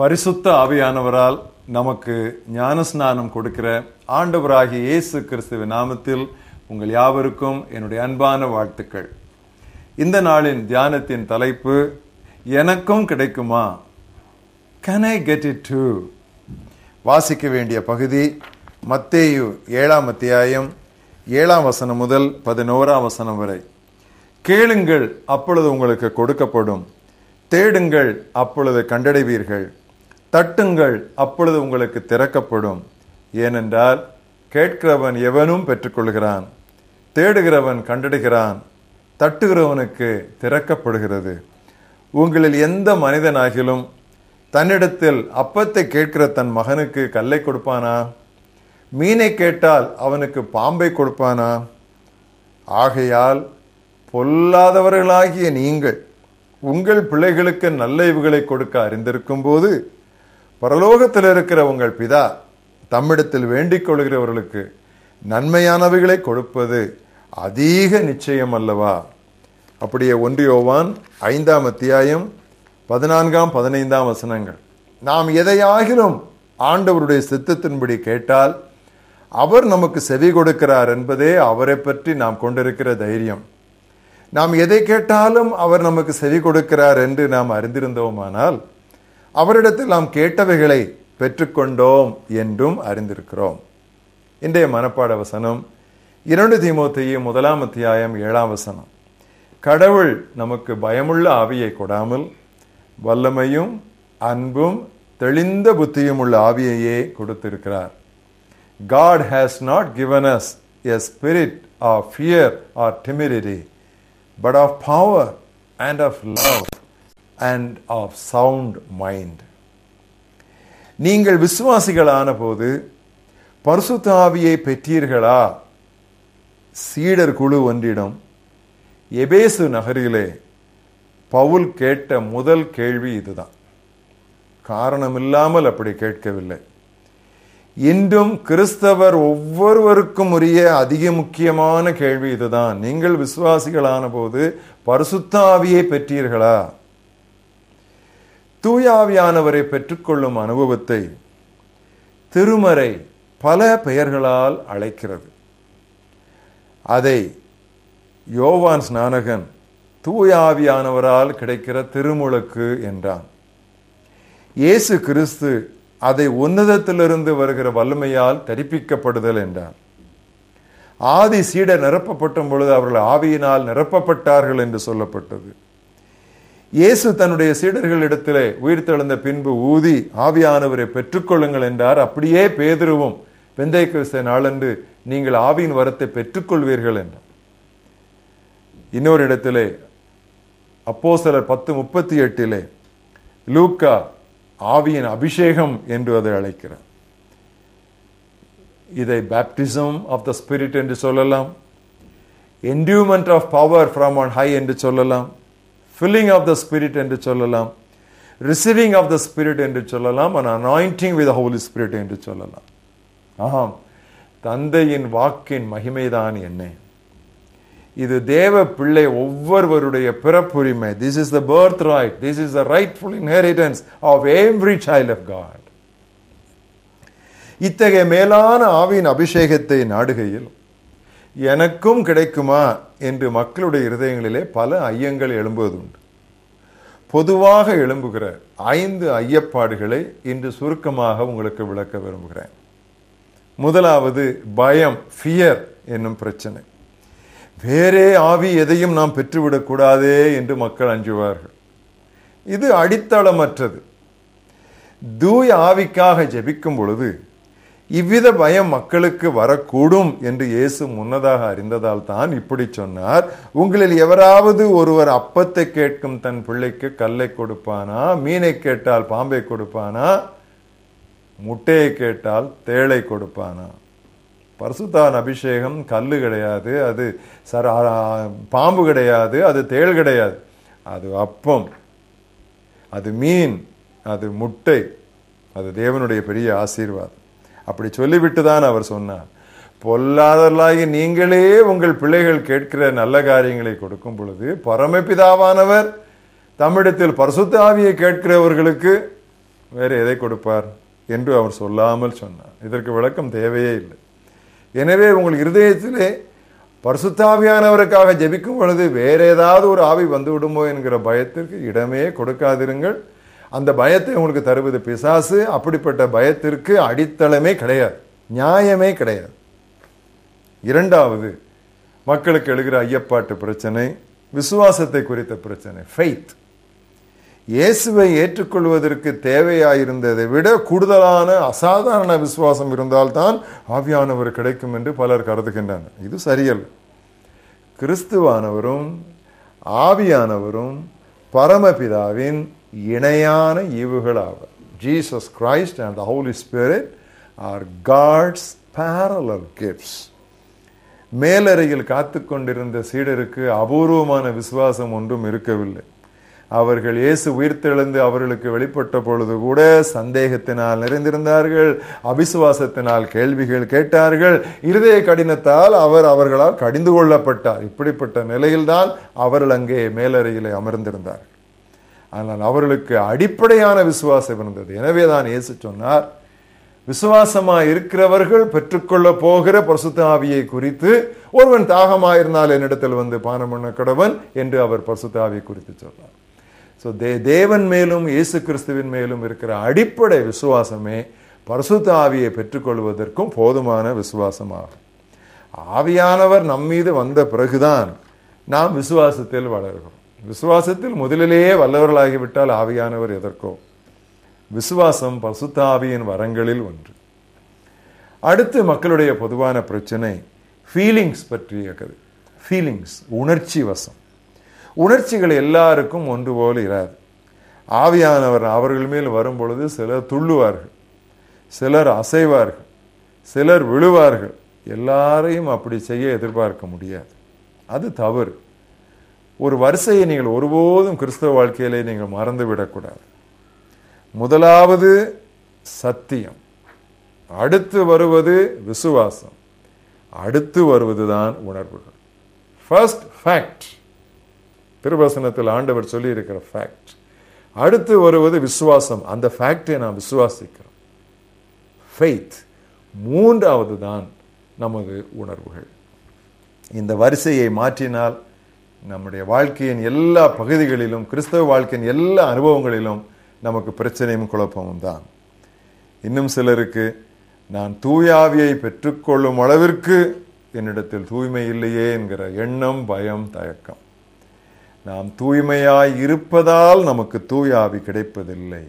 பரிசுத்த ஆவியானவரால் நமக்கு ஞானஸ்நானம் கொடுக்கிற ஆண்டவராகிய இயேசு கிறிஸ்துவ நாமத்தில் உங்கள் யாவருக்கும் என்னுடைய அன்பான வாழ்த்துக்கள். இந்த நாளின் தியானத்தின் தலைப்பு எனக்கும் கிடைக்குமா? Can I get it too? வாசிக்க வேண்டிய பகுதி மத்தேயு ஏழாம் அத்தியாயம் ஏழாம் வசனம் முதல் பதினோராம் வசனம் வரை. கேளுங்கள் அப்பொழுது உங்களுக்கு கொடுக்கப்படும். தேடுங்கள் அப்பொழுது கண்டடைவீர்கள். தட்டுங்கள் அப்பொழுது உங்களுக்கு திறக்கப்படும். ஏனென்றால் கேட்கிறவன் எவனும் பெற்றுக்கொள்கிறான் தேடுகிறவன் கண்டடுகிறான் தட்டுகிறவனுக்கு திறக்கப்படுகிறது. உங்களில் எந்த மனிதனாகிலும் தன்னிடத்தில் அப்பத்தை கேட்கிற தன் மகனுக்கு கல்லை கொடுப்பானா? மீனை கேட்டால் அவனுக்கு பாம்பை கொடுப்பானா? ஆகையால் பொல்லாதவர்களாகிய நீங்கள் உங்கள் பிள்ளைகளுக்கு நல்ல இவுகளை கொடுக்க அறிந்திருக்கும் போது பரலோகத்தில் இருக்கிற உங்கள் பிதா தம்மிடத்தில் வேண்டிக் கொள்கிறவர்களுக்கு நன்மையானவைகளை கொடுப்பது அதிக நிச்சயம் அல்லவா? அப்படியே ஒன்றியோவான் ஐந்தாம் அத்தியாயம் பதினான்காம் பதினைந்தாம் வசனங்கள். நாம் எதையாகிலும் ஆண்டவருடைய சித்தத்தின்படி கேட்டால் அவர் நமக்கு செவி கொடுக்கிறார் என்பதே அவரை பற்றி நாம் கொண்டிருக்கிற தைரியம். நாம் எதை கேட்டாலும் அவர் நமக்கு செவி கொடுக்கிறார் என்று நாம் அறிந்திருந்தோமானால் அவரிடத்தில் நாம் கேட்டவைகளை பெற்றுக்கொண்டோம் என்றும் அறிந்திருக்கிறோம். இன்றைய மனப்பாட வசனம் இரண்டு தீமோத்தையும் முதலாம் அத்தியாயம் ஏழாம் வசனம். கடவுள் நமக்கு பயமுள்ள ஆவியை கொடாமல் வல்லமையும் அன்பும் தெளிந்த புத்தியும் உள்ள ஆவியையே கொடுத்திருக்கிறார். God has not given us a spirit of fear or timidity, but of power and of love. And of sound mind நீங்கள் விசுவாசிகளான போது பரிசுத்தாவியை பெற்றீர்களா? சீடர் குழு ஒன்றிடம் எபேசு நகரிலே பவுல் கேட்ட முதல் கேள்வி இதுதான். காரணமில்லாமல் அப்படி கேட்கவில்லை. இன்றும் கிறிஸ்தவர் ஒவ்வொருவருக்கும் உரிய அதிக முக்கியமான கேள்வி இதுதான். நீங்கள் விசுவாசிகளான போது பரிசுத்தாவியை பெற்றீர்களா? தூயாவியானவரை பெற்றுக்கொள்ளும் அனுபவத்தை திருமறை பல பெயர்களால் அழைக்கிறது. அதை யோவான் ஸ்நானகன் தூயாவியானவரால் கிடைக்கிற திருமுழுக்கு என்றான். இயேசு கிறிஸ்து அதை உன்னதத்திலிருந்து வருகிற வல்லமையால் தரிப்பிக்கப்படுதல் என்றார் ஆதி சீடர் நிரப்பப்பட்ட பொழுது அவர்கள் ஆவியினால் நிரப்பப்பட்டார்கள் என்று சொல்லப்பட்டது. இயேசு தன்னுடைய சீடர்களிடத்திலே உயிர் தெழுந்த பின்பு ஊதி ஆவியானவரை பெற்றுக்கொள்ளுங்கள் என்றார். அப்படியே பேதுருவும் பெந்தை கிறிஸ்த நாளன்று நீங்கள் ஆவியின் வரத்தை பெற்றுக்கொள்வீர்கள் என்றார். இன்னொரு இடத்திலே அப்போ சிலர் பத்து முப்பத்தி எட்டிலே லூக்கா ஆவியின் அபிஷேகம் என்று அதை அழைக்கிறார். இதை பேப்டிசம் ஆஃப் த ஸ்பிரிட் என்று சொல்லலாம். Enduement of power from on high என்று சொல்லலாம். ஃபில்லிங் ஆஃப் த ஸ்பிரிட் என்று சொல்லலாம் ரிசீவிங் ஆஃப் த ஸ்பிரிட் என்று சொல்லலாம் and anointing with Holy Spirit என்று சொல்லலாம். ஆம் தந்தையின் வாக்கின் மகிமைதான் என்ன? இது தேவ பிள்ளை ஒவ்வொருவருடைய பிறப்புரிமை. This is the birthright this is the rightful inheritance of every child of God இத்தகைய மேலான ஆவியின் அபிஷேகத்தை நாடுகையில் எனக்கும் கிடைக்குமா என்று மக்களுடைய இருதயங்களிலே பல ஐயங்கள் எழும்புவதுண்டு. பொதுவாக எழும்புகிற ஐந்து ஐயப்பாடுகளை இன்று சுருக்கமாக உங்களுக்கு விளக்க விரும்புகிறேன். முதலாவது பயம் ஃபியர் என்னும் பிரச்சனை. வேறே ஆவி எதையும் நாம் பெற்றுவிடக்கூடாதே என்று மக்கள் அஞ்சுவார்கள். இது அடித்தளமற்றது. தூய ஆவிக்காக ஜெபிக்கும் பொழுது இவ்வித பயம் மக்களுக்கு வரக்கூடும் என்று இயேசு முன்னதாக அறிந்ததால் தான் இப்படி சொன்னார். உங்களில் எவராவது ஒருவர் அப்பத்தை கேட்கும் தன் பிள்ளைக்கு கல்லை கொடுப்பானா மீனை கேட்டால் பாம்பை கொடுப்பானா முட்டையை கேட்டால் தேளை கொடுப்பானா? பரிசுத்தான் அபிஷேகம் கல்லு கிடையாது அது சர பாம்பு கிடையாது அது தேள் கிடையாது. அது அப்பம் அது மீன் அது முட்டை அது தேவனுடைய பெரிய ஆசீர்வாதம். அப்படி சொல்லிவிட்டு தான் அவர் சொன்னார். பொல்லாதலாகி நீங்களே உங்கள் பிள்ளைகள் கேட்கிற நல்ல காரியங்களை கொடுக்கும் பொழுது பரமபிதாவானவர் தமிழத்தில் பரிசுத்த ஆவியை கேட்கிறவர்களுக்கு வேறு எதை கொடுப்பார் என்று அவர் சொல்லாமல் சொன்னார். இதற்கு விளக்கம் தேவையே இல்லை. எனவே உங்கள் இருதயத்திலே பரிசுத்தாவியானவருக்காக ஜெபிக்கும் பொழுது வேற ஏதாவது ஒரு ஆவி வந்து விடுமோ என்கிற பயத்திற்கு இடமே கொடுக்காதிருங்கள். அந்த பயத்தை உங்களுக்கு தருவது பிசாசு. அப்படிப்பட்ட பயத்திற்கு அடித்தளமே கிடையாது. நியாயமே கிடையாது. இரண்டாவது மக்களுக்கு எழுகிற ஐயப்பாட்டு பிரச்சனை விசுவாசத்தை குறித்த பிரச்சனை ஃபெய்த் இயேசுவை ஏற்றுக்கொள்வதற்கு தேவையாயிருந்ததை விட கூடுதலான அசாதாரண விசுவாசம் இருந்தால்தான் ஆவியானவர் கிடைக்கும் என்று பலர் கருதுகின்றனர். இது சரியல்ல. கிறிஸ்துவானவரும் ஆவியானவரும் பரமபிதாவின் இணையான ஈவுகள் Jesus Christ and the Holy Spirit are God's parallel gifts மேலறையில் காத்து கொண்டிருந்த சீடருக்கு அபூர்வமான விசுவாசம் ஒன்றும் இருக்கவில்லை. அவர்கள் இயேசு உயிர்த்தெழுந்து அவர்களுக்கு வெளிப்பட்ட பொழுது கூட சந்தேகத்தினால் நிறைந்திருந்தார்கள் அபிசுவாசத்தினால் கேள்விகள் கேட்டார்கள் இருதய கடினத்தால் அவர் அவர்களால் கடிந்து கொள்ளப்பட்டார். இப்படிப்பட்ட நிலையில்தான் அவர்கள் அங்கே மேலறையிலே அமர்ந்திருந்தார்கள். ஆனால் அவர்களுக்கு அடிப்படையான விசுவாசம் இருந்தது. எனவே தான் இயேசு சொன்னார் விசுவாசமாக இருக்கிறவர்கள் பெற்றுக்கொள்ள போகிற பரிசுத்த ஆவியை குறித்து ஒருவன் தாகமாயிருந்தால் என்னிடத்தில் வந்து பானம் பண்ண கடவன் என்று அவர் பரிசுத்த ஆவியை குறித்து சொன்னார் ஸோ தே தேவன் மேலும் இயேசு கிறிஸ்துவின் மேலும் இருக்கிற அடிப்படை விசுவாசமே பரிசுத்த ஆவியை பெற்றுக்கொள்வதற்கும் போதுமான விசுவாசமாகும். ஆவியானவர் நம்மீது வந்த பிறகுதான் நாம் விசுவாசத்தில் வளர்கிறோம். விசுவாசத்தில் முதலிலேயே வல்லவர்களாகிவிட்டால் ஆவியானவர் எதற்கோ? விசுவாசம் பசுத்தாவியின் வரங்களில் ஒன்று. அடுத்து மக்களுடைய பொதுவான பிரச்சனை ஃபீலிங்ஸ் பற்றியது ஃபீலிங்ஸ் உணர்ச்சி வசம். உணர்ச்சிகள் எல்லாருக்கும் ஒன்று போல இராது. ஆவியானவர் அவர்கள் மேல் வரும் பொழுது சிலர் துள்ளுவார்கள். சிலர் அசைவார்கள். சிலர் விழுவார்கள். எல்லாரையும் அப்படி செய்ய எதிர்பார்க்க முடியாது. அது தவறு. ஒரு வரிசையை நீங்கள் ஒருபோதும் கிறிஸ்தவ வாழ்க்கையிலே நீங்கள் மறந்து விடக்கூடாது முதலாவது சத்தியம். அடுத்து வருவது விசுவாசம். அடுத்து வருவதுதான் உணர்வுகள். ஃபர்ஸ்ட் ஃபேக்ட் திருவசனத்தில் ஆண்டவர் சொல்லி இருக்கிற ஃபேக்ட் அடுத்து வருவது விசுவாசம். அந்த ஃபேக்டை நாம் விசுவாசிக்கிறோம். ஃபெய்த் மூன்றாவது தான் நமது உணர்வுகள். இந்த வரிசையை மாற்றினால் நம்முடைய வாழ்க்கையின் எல்லா பகுதிகளிலும் கிறிஸ்தவ வாழ்க்கையின் எல்லா அனுபவங்களிலும் நமக்கு பிரச்சனையும் குழப்பமும் தான். இன்னும் சிலருக்கு நான் தூயாவியை பெற்றுக்கொள்ளும் அளவிற்கு என்னிடத்தில் தூய்மை இல்லையே என்கிற எண்ணம் பயம் தயக்கம். நாம் தூய்மையாய் இருப்பதால் நமக்கு தூயாவி கிடைப்பதில்லை.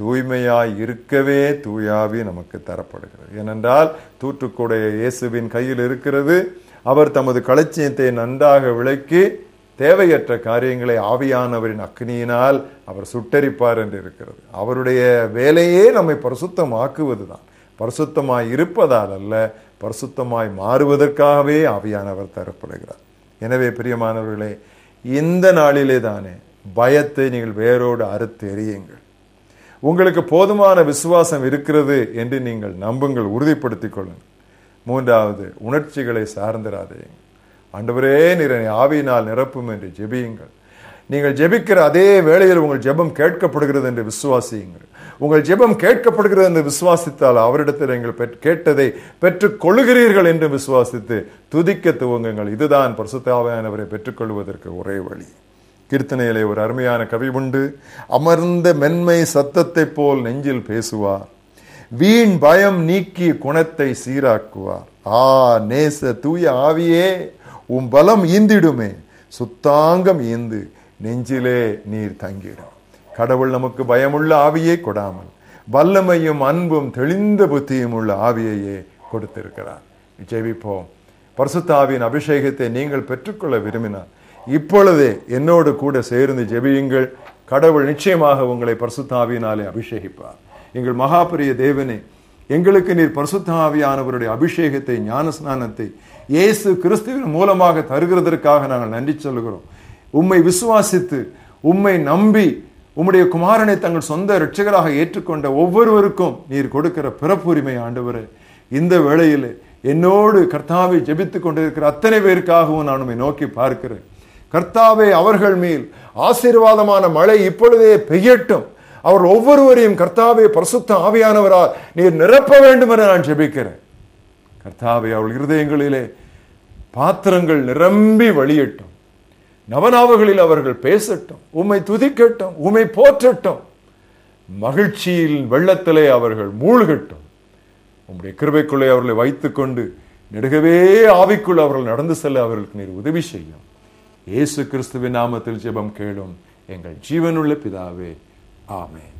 தூய்மையாய் இருக்கவே தூயாவி நமக்கு தரப்படுகிறது. ஏனென்றால் தூற்றுக்குடைய இயேசுவின் கையில் இருக்கிறது. அவர் தமது களச்சியத்தை நன்றாக விளக்கி தேவையற்ற காரியங்களை ஆவியானவரின் அக்னியினால் அவர் சுட்டரிப்பார் என்று இருக்கிறது. அவருடைய வேலையே நம்மை பரிசுத்தமாக்குவதுதான். பரிசுத்தமாய் இருப்பதால் அல்ல பரிசுத்தமாய் மாறுவதற்காகவே ஆவியானவர் தரப்படுகிறார். எனவே பிரியமானவர்களே இந்த நாளிலே தானே பயத்தை நீங்கள் வேரோடு அறுத்து எறியுங்கள். உங்களுக்கு போதுமான விசுவாசம் இருக்கிறது என்று நீங்கள் நம்புங்கள் உறுதிப்படுத்திக் கொள்ளுங்கள். மூன்றாவது உணர்ச்சிகளை சார்ந்திராதேயுங்கள் ஆண்டவரே நிறைய ஆவியினால் நிரப்பும் என்று ஜெபியுங்கள். நீங்கள் ஜெபிக்கிற அதே வேளையில் உங்கள் ஜெபம் கேட்கப்படுகிறது என்று விசுவாசியுங்கள். உங்கள் ஜெபம் கேட்கப்படுகிறது என்று விசுவாசித்தால் அவரிடத்தில் நீங்கள் கேட்டதை பெற்றுக் கொள்ளுகிறீர்கள் என்று விசுவாசித்து துதிக்க துவங்குங்கள். இதுதான் பரிசுத்தாவையானவரை பெற்றுக்கொள்வதற்கு ஒரே வழி. கீர்த்தனையிலே ஒரு அருமையான கவி உண்டு. அமர்ந்த மென்மை சத்தத்தை போல் நெஞ்சில் பேசுவார். வீண் பயம் நீக்கி குணத்தை சீராக்குவார். ஆ நேச தூய ஆவியே உம் பலம் ஈந்திடுமே. சுத்தாங்கம் ஈந்து நெஞ்சிலே நீர் தங்கிடும். கடவுள் நமக்கு பயமுள்ள ஆவியை கொடாமல் வல்லமையும் அன்பும் தெளிந்த புத்தியும் உள்ள ஆவியையே கொடுத்திருக்கிறார். ஜெபிப்போம். பரிசுத்தாவின் அபிஷேகத்தை நீங்கள் பெற்றுக்கொள்ள விரும்பினார் இப்பொழுதே என்னோடு கூட சேர்ந்து ஜெபியுங்கள். கடவுள் நிச்சயமாக உங்களை பரசுத்தாவினாலே அபிஷேகிப்பார். எங்கள் மகாபரிய தேவனே எங்களுக்கு நீர் பரிசுத்தாவியானவருடைய அபிஷேகத்தை ஞானஸ்நானத்தை இயேசு கிறிஸ்துவின் மூலமாக தருகிறதற்காக நாங்கள் நன்றி சொல்கிறோம் உம்மை விசுவாசித்து உம்மை நம்பி உம்முடைய குமாரனை தங்கள் சொந்த இரட்சகராக ஏற்றுக்கொண்ட ஒவ்வொருவருக்கும் நீர் கொடுக்கிற பிறப்புரிமை ஆண்டவர். இந்த வேளையில் என்னோடு கர்த்தாவை ஜெபித்துக் கொண்டிருக்கிற அத்தனை பேருக்காகவும் நான் உண்மை நோக்கி பார்க்கிறேன். கர்த்தாவே அவர்கள் மேல் ஆசீர்வாதமான மழை இப்பொழுதே பெய்யட்டும். அவர் ஒவ்வொருவரையும் கர்த்தாவை பரிசுத்த ஆவியானவரால் நீர் நிரப்ப வேண்டும் என நான் ஜெபிக்கிறேன். கர்த்தாவை அவள் இருதயங்களிலே பாத்திரங்கள் நிரம்பி வழியட்டும். நவநாவுகளில் அவர்கள் பேசட்டும் உம்மை துதிக்கட்டும் உம்மை போற்றட்டும். மகிழ்ச்சியில் வெள்ளத்திலே அவர்கள் மூழ்கட்டும். உம்முடைய கிருபைக்குள்ளே அவர்களை வைத்துக்கொண்டு நெடுகவே ஆவிக்குள் அவர்கள் நடந்து செல்ல அவர்களுக்கு நீர் உதவி செய்யும். இயேசு கிறிஸ்துவின் நாமத்தில் ஜெபம் கேளும். எங்கள் ஜீவனுள்ள பிதாவே Amen.